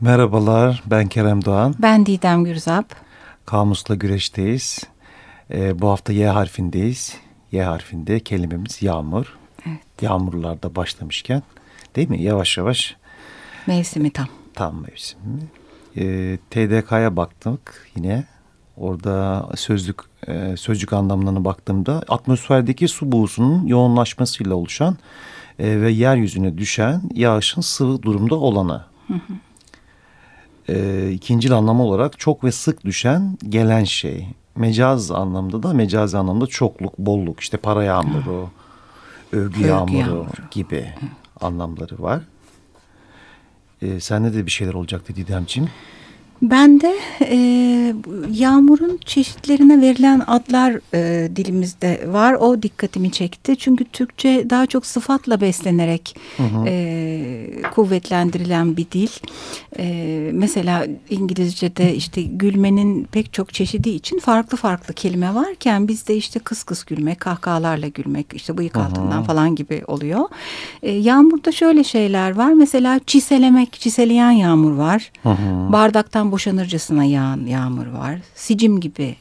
Merhabalar, ben Kerem Doğan. Ben Didem Gürzap. Kamusla güreşteyiz. Ee, bu hafta Y harfindeyiz. Y harfinde kelimemiz yağmur. Evet. Yağmurlarda başlamışken değil mi? Yavaş yavaş. Mevsimi tam. Tam mevsimi. Ee, TDK'ya baktık yine. Orada sözlük e, sözcük anlamlarına baktığımda atmosferdeki su buğusunun yoğunlaşmasıyla oluşan e, ve yeryüzüne düşen yağışın sıvı durumda olanı. Hı hı. E, ikincil anlamı olarak çok ve sık düşen gelen şey. Mecaz anlamda da mecazi anlamda çokluk, bolluk, işte para yağmuru, övgü, övgü yağmuru, yağmuru gibi anlamları var. E, sende de bir şeyler olacaktı Didemciğim. Ben de e, yağmurun çeşitlerine verilen adlar e, dilimizde var. O dikkatimi çekti. Çünkü Türkçe daha çok sıfatla beslenerek hı hı. E, kuvvetlendirilen bir dil. E, mesela İngilizce'de işte gülmenin pek çok çeşidi için farklı farklı kelime varken bizde işte kıs kıs gülmek, kahkahalarla gülmek, işte bıyık altından hı hı. falan gibi oluyor. E, yağmurda şöyle şeyler var. Mesela çiselemek, çiseleyen yağmur var. Hı hı. Bardaktan gökten boşanırcasına yağan yağmur var. Sicim gibi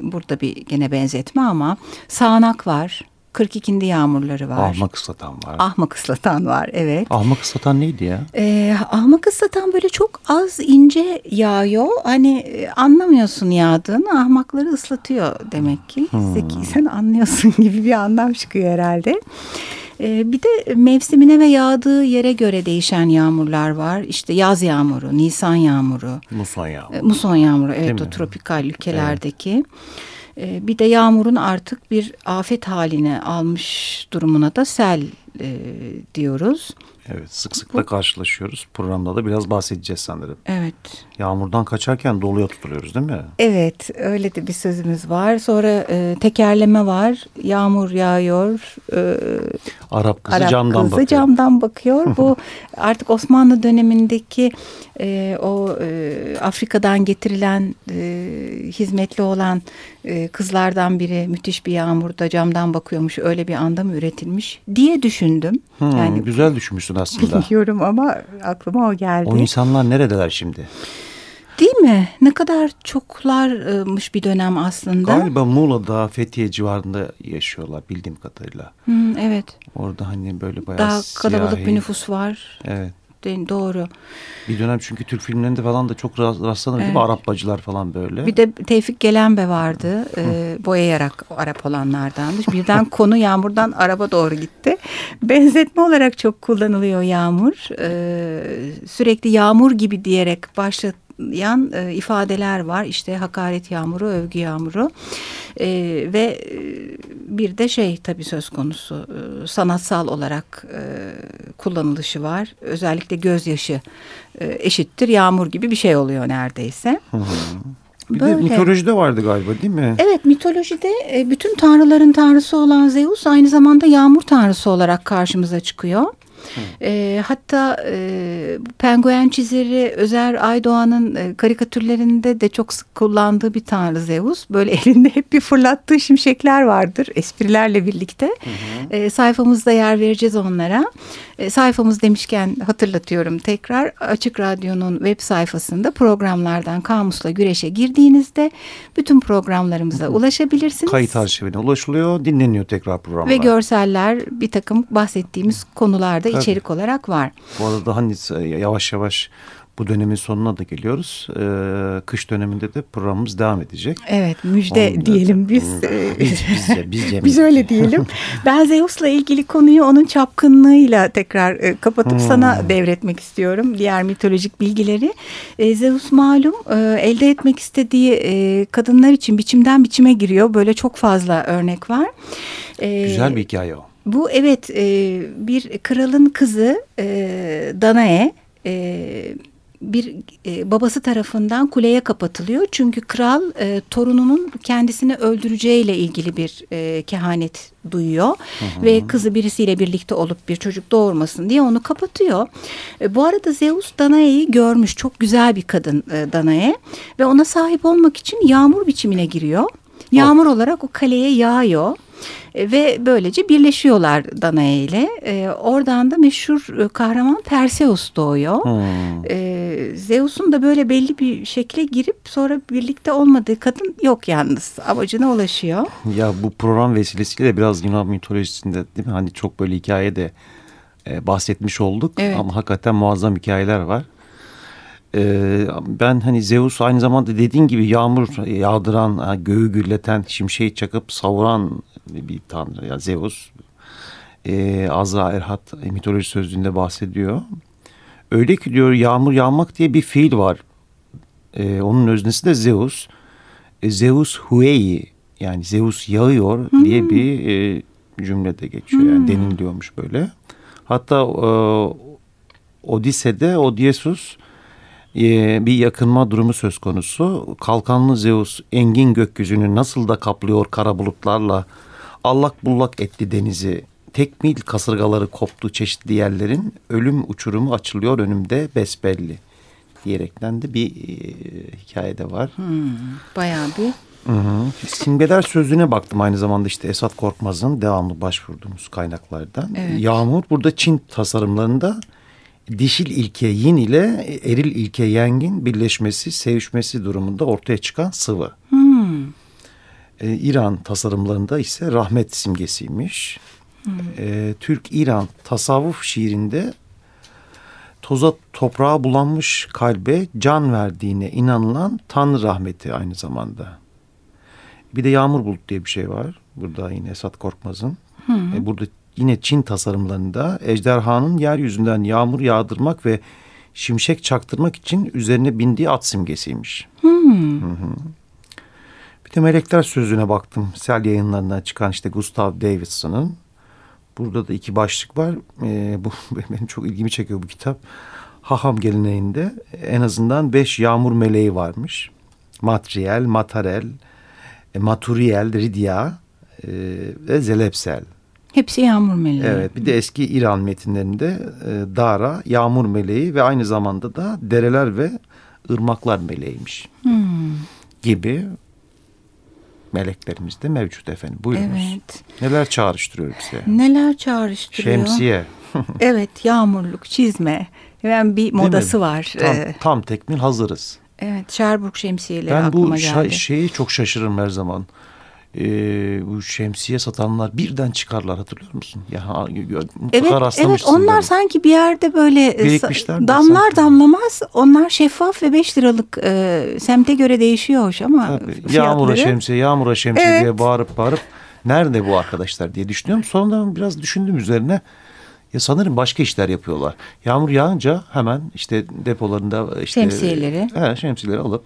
burada bir gene benzetme ama sağanak var. 42'inde yağmurları var. Ahmak ıslatan var. Ahmak ıslatan var evet. Ahmak ıslatan neydi ya? Ee, ahmak ıslatan böyle çok az ince yağıyor. Hani e, anlamıyorsun yağdığını ahmakları ıslatıyor demek ki. Hmm. Zeki sen anlıyorsun gibi bir anlam çıkıyor herhalde. Ee, bir de mevsimine ve yağdığı yere göre değişen yağmurlar var. İşte yaz yağmuru, Nisan yağmuru. Muson yağmuru. Ee, muson yağmuru evet Değil o mi? tropikal ülkelerdeki. Evet. Bir de yağmurun artık bir afet haline almış durumuna da sel e, diyoruz. Evet sık sık da karşılaşıyoruz. Programda da biraz bahsedeceğiz sanırım. Evet. Yağmurdan kaçarken doluya tutuluyoruz değil mi? Evet öyle de bir sözümüz var. Sonra e, tekerleme var. Yağmur yağıyor. E, Arap kızı Arap camdan kızı bakıyor. camdan bakıyor. Bu artık Osmanlı dönemindeki e, o e, Afrika'dan getirilen e, hizmetli olan e, kızlardan biri müthiş bir yağmurda camdan bakıyormuş. Öyle bir anda mı üretilmiş diye düşündüm. Hmm, yani güzel düşünmüşsün aslında. Biliyorum ama aklıma o geldi. O insanlar neredeler şimdi? Değil mi? Ne kadar çoklarmış bir dönem aslında. Galiba Muğla'da, Fethiye civarında yaşıyorlar bildiğim kadarıyla. Hmm, evet. Orada hani böyle bayağı Daha kalabalık siyahi. bir nüfus var. Evet. Doğru. Bir dönem çünkü Türk filmlerinde falan da çok rastlanır evet. değil mi? Arap bacılar falan böyle. Bir de Tevfik Gelenbe vardı. e, boyayarak Arap olanlardan. Birden konu yağmurdan araba doğru gitti. Benzetme olarak çok kullanılıyor yağmur. E, sürekli yağmur gibi diyerek başlat yan e, ifadeler var. İşte hakaret yağmuru, övgü yağmuru e, ve e, bir de şey tabii söz konusu e, sanatsal olarak e, kullanılışı var. Özellikle gözyaşı e, eşittir yağmur gibi bir şey oluyor neredeyse. Bir Böyle. de mitolojide vardı galiba değil mi? Evet mitolojide e, bütün tanrıların tanrısı olan Zeus aynı zamanda yağmur tanrısı olarak karşımıza çıkıyor. E, hatta e, penguen çizeri Özer Aydoğan'ın e, karikatürlerinde de çok sık kullandığı bir tanrı Zeus. Böyle elinde hep bir fırlattığı şimşekler vardır esprilerle birlikte. Hı hı. E, sayfamızda yer vereceğiz onlara. E, sayfamız demişken hatırlatıyorum tekrar Açık Radyo'nun web sayfasında programlardan Kamusla Güreş'e girdiğinizde bütün programlarımıza hı hı. ulaşabilirsiniz. Kayıt arşivine ulaşılıyor, dinleniyor tekrar programlar. Ve görseller bir takım bahsettiğimiz konularda Tabii. içerik olarak var. Bu arada hani yavaş yavaş bu dönemin sonuna da geliyoruz. Ee, kış döneminde de programımız devam edecek. Evet müjde Onu diyelim biz. Biz, bizce, bizce biz öyle diyelim. ben Zeus'la ilgili konuyu onun çapkınlığıyla tekrar e, kapatıp hmm. sana devretmek istiyorum. Diğer mitolojik bilgileri. E, Zeus malum e, elde etmek istediği e, kadınlar için biçimden biçime giriyor. Böyle çok fazla örnek var. E, Güzel bir hikaye o. Bu evet e, bir kralın kızı e, Danae e, bir e, babası tarafından kuleye kapatılıyor. Çünkü kral e, torununun kendisini öldüreceğiyle ilgili bir e, kehanet duyuyor. Hı hı. Ve kızı birisiyle birlikte olup bir çocuk doğurmasın diye onu kapatıyor. E, bu arada Zeus Danae'yi görmüş. Çok güzel bir kadın e, Danae. Ve ona sahip olmak için yağmur biçimine giriyor. Yağmur oh. olarak o kaleye yağıyor. E, ve böylece birleşiyorlar Danae ile. E, oradan da meşhur e, kahraman Perseus doğuyor. Hmm. E, Zeus'un da böyle belli bir şekle girip sonra birlikte olmadığı kadın yok yalnız. Amacına ulaşıyor. Ya bu program vesilesiyle biraz Yunan mitolojisinde değil mi? Hani çok böyle hikaye de e, bahsetmiş olduk. Evet. Ama hakikaten muazzam hikayeler var. Ee, ben hani Zeus aynı zamanda dediğin gibi yağmur yağdıran, göğü gürleten, şimşeği çakıp savuran bir tanrı. Ya Zeus e, Azra Erhat mitoloji sözlüğünde bahsediyor. Öyle ki diyor yağmur yağmak diye bir fiil var. E, onun öznesi de Zeus. E, Zeus huei yani Zeus yağıyor hmm. diye bir e, cümlede geçiyor. Yani hmm. deniliyormuş böyle. Hatta e, Odise'de Odysseus e, bir yakınma durumu söz konusu. Kalkanlı Zeus engin gökyüzünü nasıl da kaplıyor kara bulutlarla allak bullak etti denizi. Tekmil kasırgaları koptu çeşitli yerlerin ölüm uçurumu açılıyor önümde besbelli diyerekten de bir e, hikaye de var. Hmm, bayağı bir Hı hı. Simgeler sözlüğüne baktım aynı zamanda işte Esat Korkmaz'ın devamlı başvurduğumuz kaynaklardan. Evet. Yağmur burada Çin tasarımlarında dişil ilke yin ile eril ilke yengin birleşmesi, sevişmesi durumunda ortaya çıkan sıvı. Hmm. Ee, İran tasarımlarında ise rahmet simgesiymiş. Hmm. Ee, Türk-İran tasavvuf şiirinde toza toprağa bulanmış kalbe can verdiğine inanılan Tanrı rahmeti aynı zamanda. Bir de yağmur bulut diye bir şey var. Burada yine Esat Korkmaz'ın. E, burada yine Çin tasarımlarında ejderhanın yeryüzünden yağmur yağdırmak ve şimşek çaktırmak için üzerine bindiği at simgesiymiş. Hmm. Hı hı. Bir de Melekler Sözlüğü'ne baktım. Sel yayınlarından çıkan işte Gustav Davidson'ın. Burada da iki başlık var. Ee, bu benim çok ilgimi çekiyor bu kitap. Haham geleneğinde en azından beş yağmur meleği varmış. Matriel, Matarel, e, Maturiel, Ridia e, ve Zelepsel. Hepsi yağmur meleği. Evet bir de eski İran metinlerinde e, Dara yağmur meleği ve aynı zamanda da dereler ve ırmaklar meleğiymiş. Hmm. Gibi meleklerimiz de mevcut efendim. Buyurunuz. Evet. Neler çağrıştırıyor bize? Neler çağrıştırıyor? Şemsiye. evet yağmurluk, çizme. Yani bir modası var. Tam, ee, tam tekmil hazırız. Evet Sherbrooke şemsiyeleri ben aklıma geldi. Ben bu şeyi çok şaşırırım her zaman e, bu şemsiye satanlar birden çıkarlar hatırlıyor musun? Ya evet, evet onlar böyle. sanki bir yerde böyle e, damlar sanki. damlamaz. Onlar şeffaf ve 5 liralık e, semte göre değişiyor hoş ama Tabii. fiyatları. Yağmura şemsiye, yağmura şemsiye evet. diye bağırıp bağırıp nerede bu arkadaşlar diye düşünüyorum. Sonra biraz düşündüm üzerine. Ya sanırım başka işler yapıyorlar. Yağmur yağınca hemen işte depolarında işte şemsiyeleri, he, şemsiyeleri alıp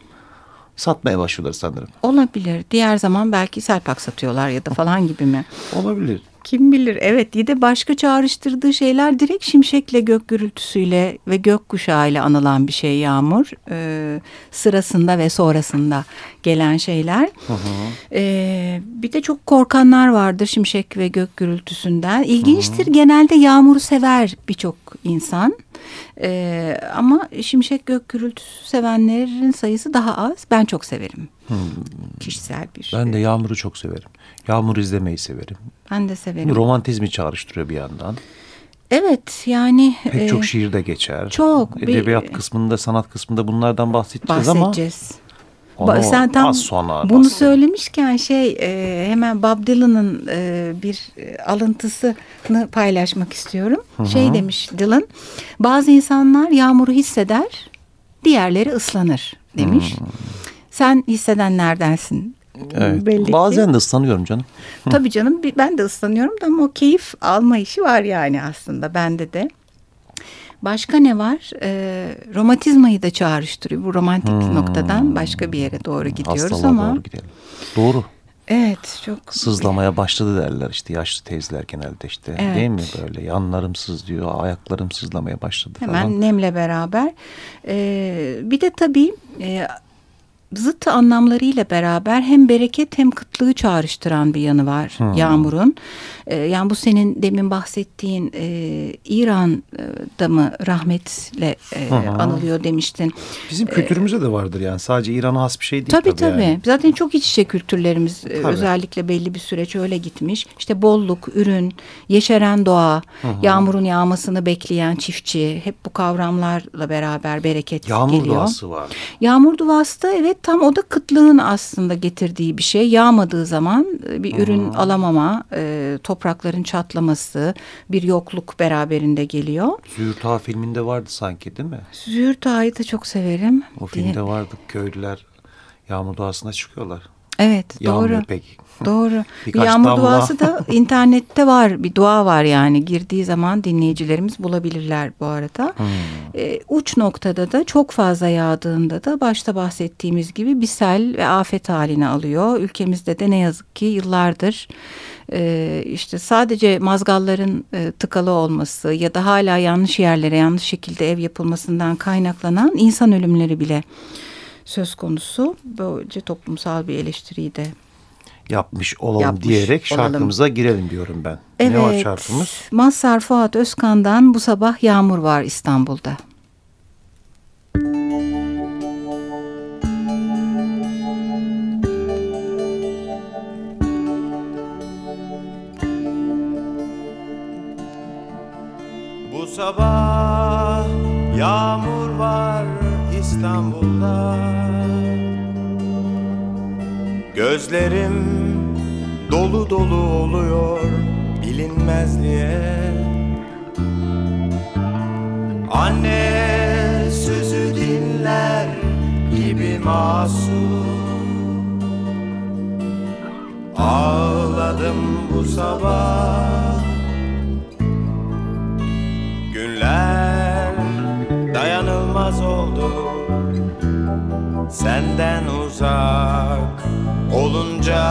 satmaya başlıyorlar sanırım. Olabilir. Diğer zaman belki selpak satıyorlar ya da falan gibi mi? Olabilir. Kim bilir evet bir de başka çağrıştırdığı şeyler direkt şimşekle gök gürültüsüyle ve gök kuşağıyla anılan bir şey yağmur. Ee, sırasında ve sonrasında gelen şeyler. Hı hı. Ee, bir de çok korkanlar vardır şimşek ve gök gürültüsünden. İlginçtir hı. genelde yağmuru sever birçok insan. Ee, ama şimşek gök gürültüsü sevenlerin sayısı daha az. Ben çok severim. Hmm. Kişisel bir. Ben de yağmuru çok severim. Yağmur izlemeyi severim. Ben de severim. Romantizmi çağrıştırıyor bir yandan. Evet yani. Pek e, çok şiirde geçer. Çok. Edebiyat bir, kısmında, sanat kısmında bunlardan bahsedeceğiz, bahsedeceğiz. ama. Onu Sen tam az sonra bunu söylemişken şey e, hemen Bob Dylan'ın e, bir e, alıntısını paylaşmak istiyorum. Hı -hı. Şey demiş Dylan, bazı insanlar yağmuru hisseder, diğerleri ıslanır demiş. Hı. Sen hissedenlerdensin. Evet. Belli Bazen ki. de ıslanıyorum canım. Tabii canım ben de ıslanıyorum da ama o keyif alma işi var yani aslında bende de. Başka ne var? E, romatizmayı da çağrıştırıyor. Bu romantik hmm. noktadan başka bir yere doğru gidiyoruz Hastalığa ama. doğru gidelim. Doğru. Evet çok. Sızlamaya başladı derler işte yaşlı teyzeler genelde işte evet. değil mi böyle yanlarım sızlıyor ayaklarım sızlamaya başladı Hemen falan. nemle beraber. Ee, bir de tabii e, zıt anlamlarıyla beraber hem bereket hem kıtlığı çağrıştıran bir yanı var hmm. yağmurun. E, yani bu senin demin bahsettiğin e, İran'da mı rahmetle e, anılıyor demiştin. Bizim kültürümüzde de vardır yani sadece İran'a has bir şey değil. Tabii tabii. tabii. Yani. Zaten çok iç içe kültürlerimiz tabii. özellikle belli bir süreç öyle gitmiş. İşte bolluk, ürün, yeşeren doğa, Hı yağmurun yağmasını bekleyen çiftçi hep bu kavramlarla beraber bereket Yağmur geliyor. Yağmur duası var. Yağmur duası da evet tam o da kıtlığın aslında getirdiği bir şey. Yağmadığı zaman e, bir ürün alamama, e, toprakların çatlaması, bir yokluk beraberinde geliyor. Züğürt Ağa filminde vardı sanki değil mi? Züğürt Ağa'yı da çok severim. O filmde diye. vardı köylüler yağmur doğasına çıkıyorlar. Evet Yağmıyor doğru. pek. Doğru. bir yağmur damla. duası da internette var. Bir dua var yani. Girdiği zaman dinleyicilerimiz bulabilirler bu arada. Hmm. E, uç noktada da çok fazla yağdığında da başta bahsettiğimiz gibi bir sel ve afet haline alıyor. Ülkemizde de ne yazık ki yıllardır e, işte sadece mazgalların e, tıkalı olması ya da hala yanlış yerlere yanlış şekilde ev yapılmasından kaynaklanan insan ölümleri bile söz konusu. Böylece toplumsal bir eleştiriyi de yapmış olalım yapmış diyerek şarkımıza olalım. girelim diyorum ben. Evet, ne var şarkımız? Mazhar Fuat Özkan'dan Bu Sabah Yağmur Var İstanbul'da. Senden uzak olunca.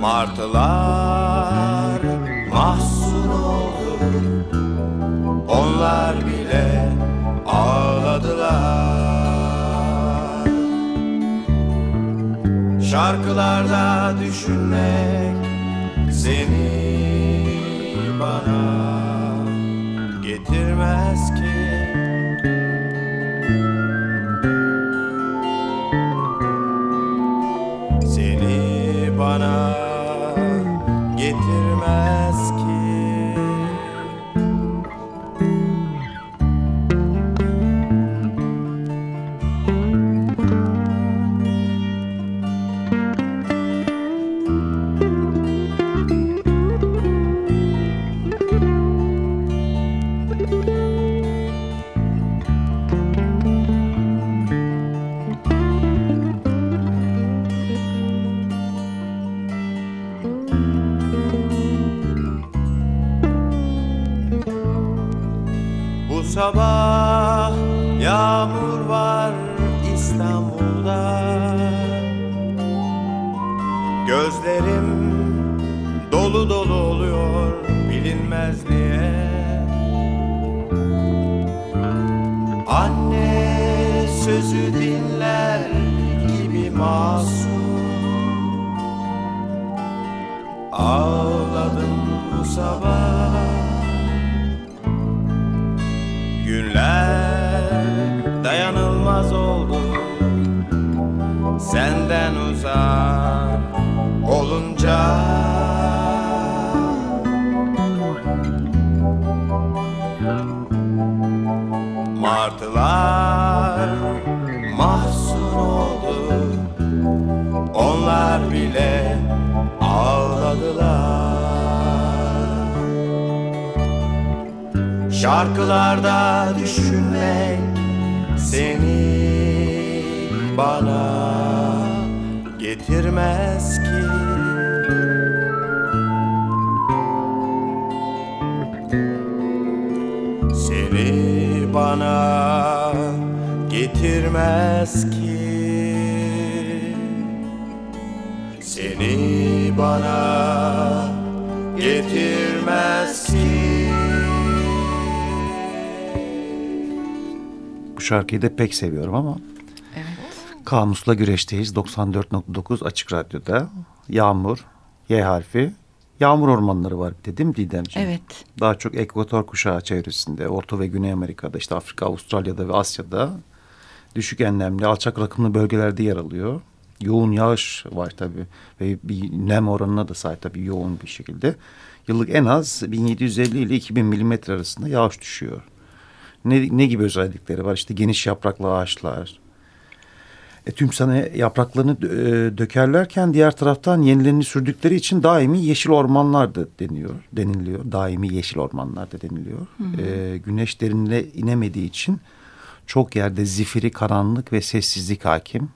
Martılar mahzun oldu. Onlar bile ağladılar. Şarkılarda düşünmek seni getirmez ki Anne sözü dinler gibi masum. Ağladım bu sabah. Günler dayanılmaz oldu. Senden uzak olunca Şarkılarda düşünmek seni bana getirmez ki. Seni bana getirmez ki. Seni bana getirmez şarkıyı da pek seviyorum ama. Evet. Kamusla güreşteyiz 94.9 Açık Radyo'da. Yağmur, Y harfi. Yağmur ormanları var dedim Didemciğim. Evet. Daha çok ekvator kuşağı çevresinde, Orta ve Güney Amerika'da, işte Afrika, Avustralya'da ve Asya'da düşük enlemli, alçak rakımlı bölgelerde yer alıyor. Yoğun yağış var tabii ve bir nem oranına da sahip tabii yoğun bir şekilde. Yıllık en az 1750 ile 2000 milimetre arasında yağış düşüyor. Ne, ne gibi özellikleri var? İşte geniş yapraklı ağaçlar. E, tüm sene yapraklarını e, dökerlerken diğer taraftan yenilerini sürdükleri için daimi yeşil ormanlar da deniyor, deniliyor. Daimi yeşil ormanlar da deniliyor. Hı hı. E, güneş derinine inemediği için çok yerde zifiri, karanlık ve sessizlik hakim.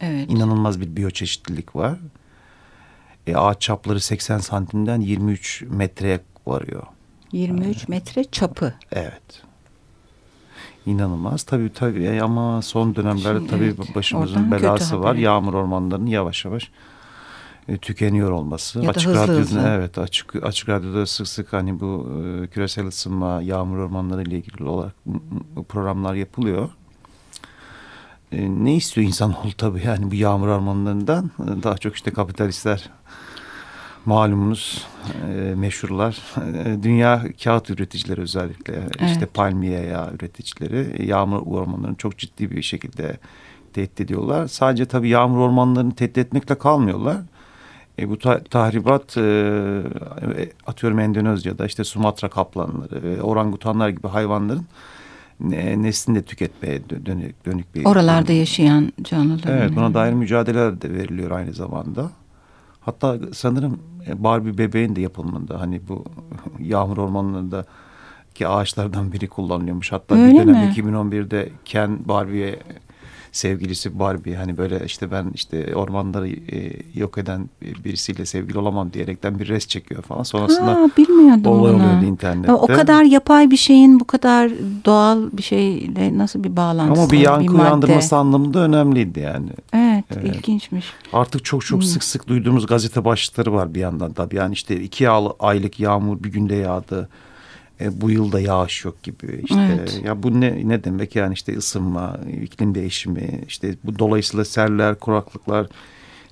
Evet. İnanılmaz bir biyoçeşitlilik var. E, ağaç çapları 80 santimden 23 metreye varıyor. 23 metre çapı. Evet. İnanılmaz. Tabii tabii e, ama son dönemlerde Şimdi, tabii evet, başımızın belası var. Yağmur ormanlarının yavaş yavaş e, tükeniyor olması. Ya açık radyoda evet açık açık radyoda sık sık hani bu e, küresel ısınma, yağmur ormanları ile ilgili olarak programlar yapılıyor. E, ne istiyor insan insanoğlu tabii yani bu yağmur ormanlarından daha çok işte kapitalistler malumunuz e, meşhurlar. E, dünya kağıt üreticileri özellikle evet. işte palmiye yağı üreticileri yağmur ormanlarını çok ciddi bir şekilde tehdit ediyorlar. Sadece tabii yağmur ormanlarını tehdit etmekle kalmıyorlar. E, bu ta tahribat e, atıyorum Endonezya'da işte Sumatra kaplanları ve orangutanlar gibi hayvanların e, neslini de tüketmeye dönük, dönük bir... Oralarda dönük. yaşayan canlılar. Evet buna dair mücadeleler de veriliyor aynı zamanda. Hatta sanırım e, Barbie bebeğin de yapılımında hani bu yağmur ormanlarında ki ağaçlardan biri kullanılıyormuş. Hatta Öyle bir dönem mi? 2011'de Ken Barbie'ye sevgilisi Barbie hani böyle işte ben işte ormanları e, yok eden birisiyle sevgili olamam diyerekten bir res çekiyor falan. Sonrasında ha, bilmiyordum olay oluyordu internette. O kadar yapay bir şeyin bu kadar doğal bir şeyle nasıl bir bağlantısı Ama bir yankı bir uyandırması anlamında önemliydi yani. Evet, evet ilginçmiş. Artık çok çok hmm. sık sık duyduğumuz gazete başlıkları var bir yandan tabii. Yani işte iki aylık yağmur bir günde yağdı e, bu yılda yağış yok gibi işte evet. ya bu ne ne demek yani işte ısınma, iklim değişimi işte bu dolayısıyla seller, kuraklıklar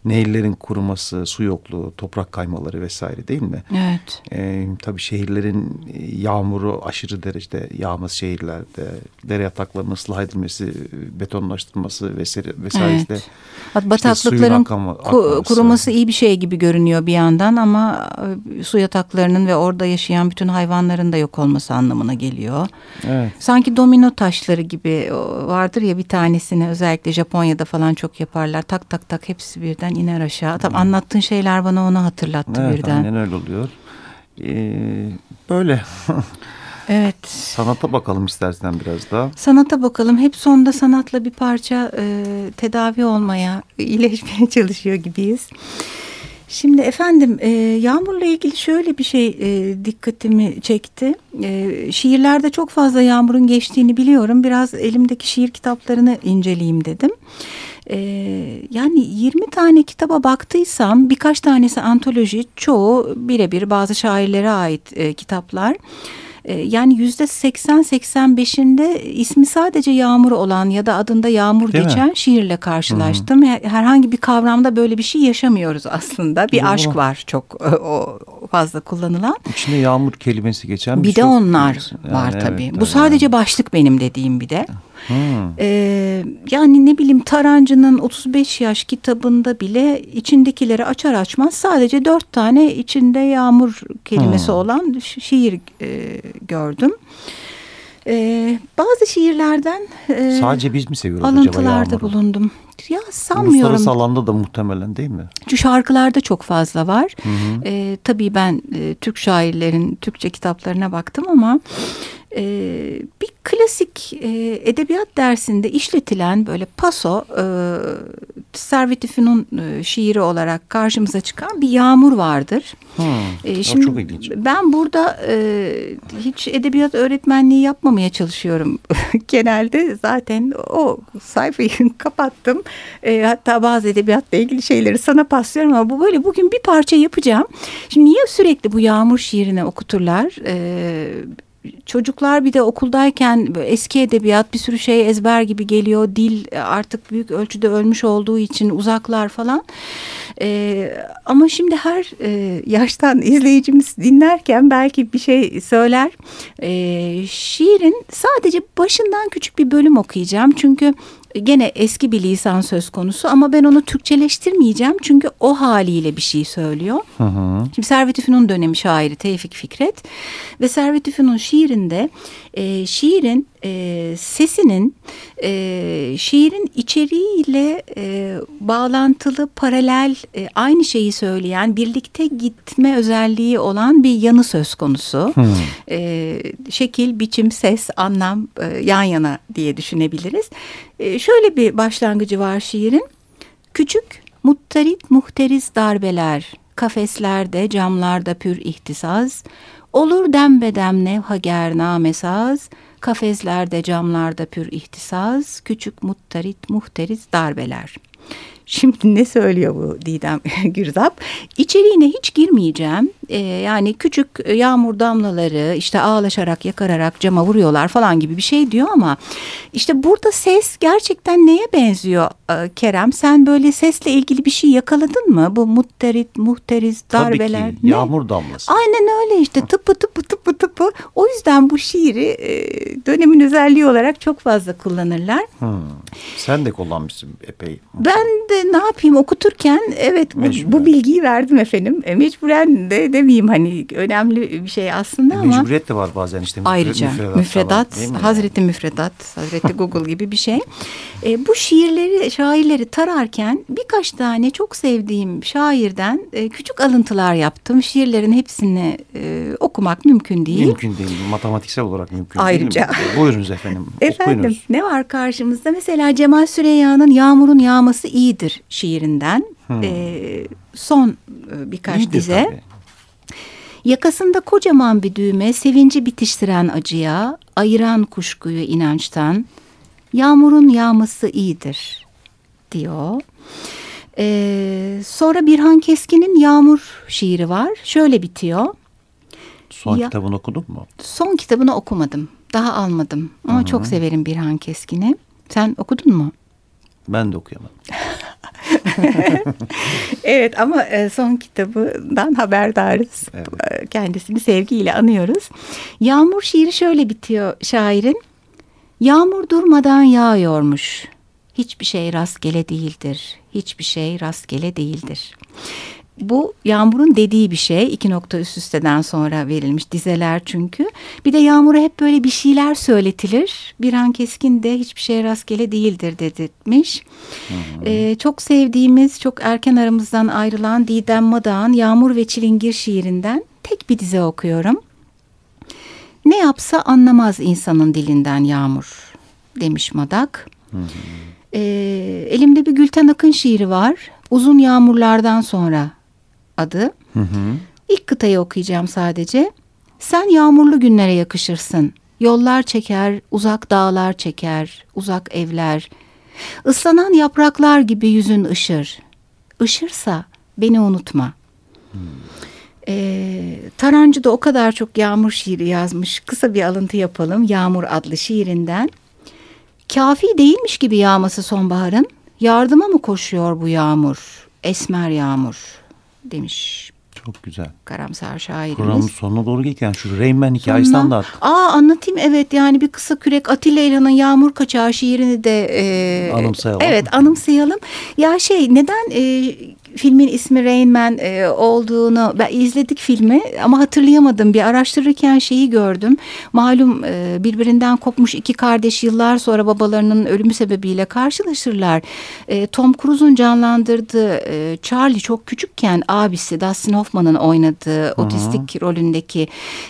nehirlerin kuruması, su yokluğu, toprak kaymaları vesaire değil mi? Evet. Ee, tabii şehirlerin yağmuru aşırı derecede yağması şehirlerde, dere yataklarının ıslah edilmesi, betonlaştırması vesaire vesaire evet. Bataklıkların işte ku kuruması iyi bir şey gibi görünüyor bir yandan ama e, su yataklarının ve orada yaşayan bütün hayvanların da yok olması anlamına geliyor. Evet. Sanki domino taşları gibi vardır ya bir tanesini özellikle Japonya'da falan çok yaparlar. Tak tak tak hepsi birden birden iner aşağı. Tam hmm. anlattığın şeyler bana onu hatırlattı evet, birden. Aynen öyle oluyor. Ee, böyle. evet. Sanata bakalım istersen biraz daha. Sanata bakalım. Hep sonda sanatla bir parça e, tedavi olmaya, iyileşmeye çalışıyor gibiyiz. Şimdi efendim e, yağmurla ilgili şöyle bir şey e, dikkatimi çekti. E, şiirlerde çok fazla yağmurun geçtiğini biliyorum. Biraz elimdeki şiir kitaplarını inceleyeyim dedim. Ee, yani 20 tane kitaba baktıysam birkaç tanesi antoloji, çoğu birebir bazı şairlere ait e, kitaplar. Ee, yani yüzde 80-85'inde ismi sadece Yağmur olan ya da adında Yağmur Değil geçen mi? şiirle karşılaştım. Hı -hı. Herhangi bir kavramda böyle bir şey yaşamıyoruz aslında. Bir Doğru. aşk var çok e, o fazla kullanılan. İçinde Yağmur kelimesi geçen bir, bir de onlar yani, var evet, tabii. Evet, Bu sadece yani. başlık benim dediğim bir de. Hmm. Ee, yani ne bileyim Tarancı'nın 35 yaş kitabında bile içindekileri açar açmaz sadece dört tane içinde yağmur kelimesi hmm. olan şiir e, gördüm. Ee, bazı şiirlerden e, sadece biz mi seviyoruz alıntılarda acaba bulundum. Ya sanmıyorum. Uluslararası alanda da muhtemelen değil mi? Şu şarkılarda çok fazla var. Hı hı. Ee, tabii ben e, Türk şairlerin Türkçe kitaplarına baktım ama e, bir klasik e, edebiyat dersinde işletilen böyle paso e, Servet-i e, şiiri olarak karşımıza çıkan bir yağmur vardır. Hmm, e, şimdi çok ilginç. Ben burada e, hiç edebiyat öğretmenliği yapmamaya çalışıyorum. Genelde zaten o sayfayı kapattım. E, hatta bazı edebiyatla ilgili şeyleri sana paslıyorum ama bu böyle bugün bir parça yapacağım. Şimdi niye sürekli bu yağmur şiirine okuturlar? E, çocuklar bir de okuldayken eski edebiyat bir sürü şey ezber gibi geliyor. Dil artık büyük ölçüde ölmüş olduğu için uzaklar falan. E, ama şimdi her e, yaştan izleyicimiz dinlerken belki bir şey söyler. E, şiirin sadece başından küçük bir bölüm okuyacağım. Çünkü gene eski bir lisan söz konusu ama ben onu Türkçeleştirmeyeceğim çünkü o haliyle bir şey söylüyor. Hı hı. Şimdi Servet-i Fünun dönemi şairi Tevfik Fikret ve Servet-i Fünun şiirinde e, şiirin e, sesinin e, şiirin içeriğiyle e, bağlantılı paralel e, aynı şeyi söyleyen birlikte gitme özelliği olan bir yanı söz konusu. Hmm. E, şekil, biçim, ses, anlam e, yan yana diye düşünebiliriz. E, şöyle bir başlangıcı var şiirin. Küçük, muttarit, muhteriz darbeler, kafeslerde, camlarda pür ihtisaz, olur dembedem nevhager namesaz, kafeslerde, camlarda pür ihtisaz, küçük muttarit, muhteriz darbeler.'' Şimdi ne söylüyor bu Didem Gürzap? İçeriğine hiç girmeyeceğim. Ee, yani küçük yağmur damlaları işte ağlaşarak yakararak cama vuruyorlar falan gibi bir şey diyor ama işte burada ses gerçekten neye benziyor e, Kerem? Sen böyle sesle ilgili bir şey yakaladın mı? Bu mutterit, muhteriz, darbeler. Tabii ki yağmur damlası. Aynen öyle işte tıpı tıpı tıpı tıpı. O yüzden bu şiiri e, dönemin özelliği olarak çok fazla kullanırlar. Hmm. Sen de kullanmışsın epey. Ben de ne yapayım okuturken evet bu, bu bilgiyi verdim efendim. E, mecburen de demeyeyim hani önemli bir şey aslında e, ama. Mecburiyet de var bazen işte. Ayrıca müfredat, müfredat falan, Hazreti Müfredat, Hazreti Google gibi bir şey. E, bu şiirleri, şairleri tararken birkaç tane çok sevdiğim şairden e, küçük alıntılar yaptım. Şiirlerin hepsini e, okumak mümkün değil. Mümkün değil. Matematiksel olarak mümkün Ayrıca. değil. Ayrıca. Buyurunuz efendim. Efendim Okuyunuz. ne var karşımızda? Mesela Cemal Süreyya'nın Yağmurun Yağması iyidir şiirinden hmm. e, son birkaç İyidir dize. Tabii. Yakasında kocaman bir düğme sevinci bitiştiren acıya, ayıran kuşkuyu inançtan, yağmurun yağması iyidir diyor. Ee, sonra Birhan Keskin'in Yağmur şiiri var. Şöyle bitiyor. Son ya, kitabını okudun mu? Son kitabını okumadım. Daha almadım. Ama Hı -hı. çok severim Birhan Keskin'i. Sen okudun mu? Ben de okuyamadım. evet ama e, son kitabından haberdarız. Evet. E, kendisini sevgiyle anıyoruz. Yağmur şiiri şöyle bitiyor şairin. Yağmur durmadan yağıyormuş. Hiçbir şey rastgele değildir. Hiçbir şey rastgele değildir bu Yağmur'un dediği bir şey. iki nokta üst üsteden sonra verilmiş dizeler çünkü. Bir de Yağmur'a hep böyle bir şeyler söyletilir. Bir an Keskin de hiçbir şey rastgele değildir dedirtmiş. Ee, çok sevdiğimiz, çok erken aramızdan ayrılan Didem Madağ'ın Yağmur ve Çilingir şiirinden tek bir dize okuyorum. Ne yapsa anlamaz insanın dilinden Yağmur demiş Madak. Ee, elimde bir Gülten Akın şiiri var. Uzun yağmurlardan sonra adı. Hı hı. İlk kıtayı okuyacağım sadece. Sen yağmurlu günlere yakışırsın. Yollar çeker, uzak dağlar çeker, uzak evler. Islanan yapraklar gibi yüzün ışır. Işırsa beni unutma. Hmm. Ee, Tarancı da o kadar çok yağmur şiiri yazmış. Kısa bir alıntı yapalım. Yağmur adlı şiirinden. Kafi değilmiş gibi yağması sonbaharın. Yardıma mı koşuyor bu yağmur? Esmer yağmur demiş. Çok güzel. Karamsar şairimiz. Programın sonuna doğru gelirken şu Reymen hikayesinden anlat. Aa anlatayım evet yani bir kısa kürek Atilla İlhan'ın Yağmur Kaçağı şiirini de e, anımsayalım. Evet anımsayalım. Ya şey neden e, filmin ismi Rain Man e, olduğunu ben izledik filmi ama hatırlayamadım. Bir araştırırken şeyi gördüm. Malum e, birbirinden kopmuş iki kardeş yıllar sonra babalarının ölümü sebebiyle karşılaşırlar. E, Tom Cruise'un canlandırdığı e, Charlie çok küçükken abisi Dustin Hoffman'ın oynadığı Hı -hı. otistik rolündeki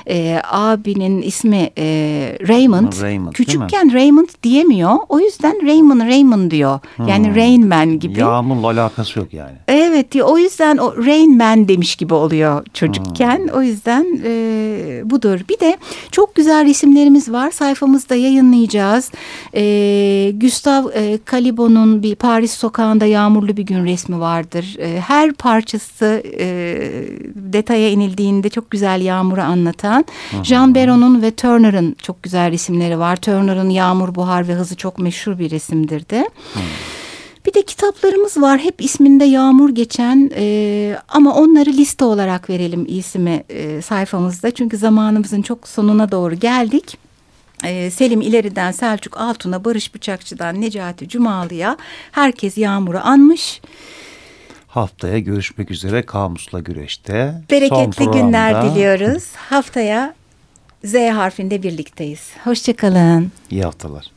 e, abinin ismi e, Raymond. Raymond küçükken Raymond diyemiyor. O yüzden Raymond Raymond diyor. Yani Hı -hı. Rain Man gibi. Yağmurla alakası yok yani. Evet Evet diyor. O yüzden o Rain Man demiş gibi oluyor çocukken. Hmm. O yüzden e, budur. Bir de çok güzel resimlerimiz var. Sayfamızda yayınlayacağız. E, Gustav e, Calibo'nun bir Paris sokağında yağmurlu bir gün resmi vardır. E, her parçası e, detaya inildiğinde çok güzel yağmuru anlatan. Hmm. Jean Beron'un ve Turner'ın çok güzel resimleri var. Turner'ın Yağmur, Buhar ve Hızı çok meşhur bir resimdir de. Hmm. Bir de kitaplarımız var hep isminde Yağmur geçen e, ama onları liste olarak verelim ismi e, sayfamızda. Çünkü zamanımızın çok sonuna doğru geldik. Ee, Selim İleri'den Selçuk Altun'a, Barış Bıçakçı'dan Necati Cumalı'ya herkes Yağmur'u anmış. Haftaya görüşmek üzere Kamus'la Güreş'te. Bereketli günler diliyoruz. Haftaya Z harfinde birlikteyiz. Hoşçakalın. İyi haftalar.